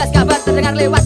Jelas kabar terdengar lewat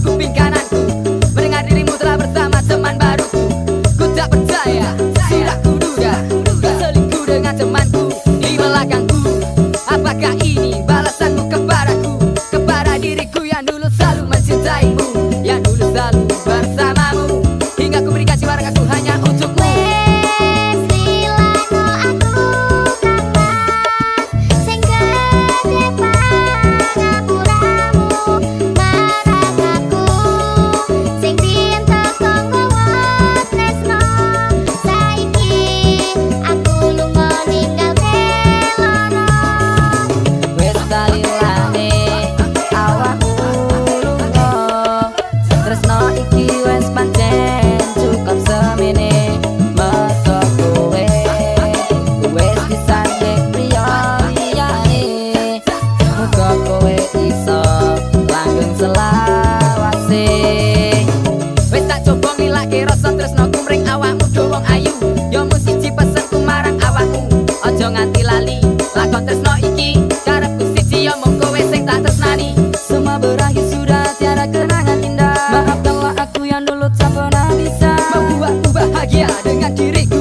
Tak coba ngilake rasa tresnoku mring awakmu do wong ayu. Yo mung siji pesenku marang awakmu. Aja nganti lali lakon tresno iki? Karepku siji yo mung kowe sing tak tresnani. Semua berakhir sudah tiada kenangan indah. Maafkanlah aku yang dulu tak pernah bisa. Membuatku bahagia dengan diriku.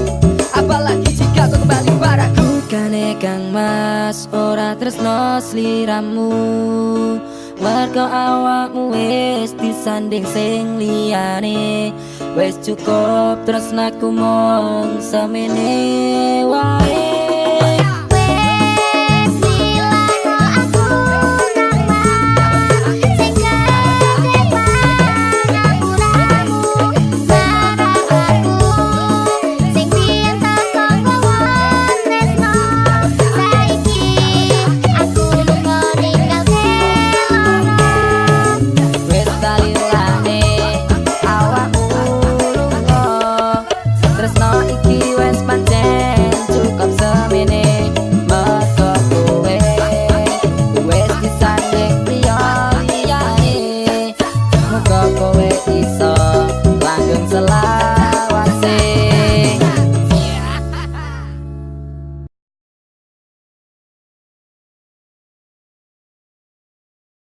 Apalagi jika kau kembali padaku Bukane kang mas ora tresno sliramu Mergo awakmu wis disanding sing liyane. Wis cukup tresnaku mong semene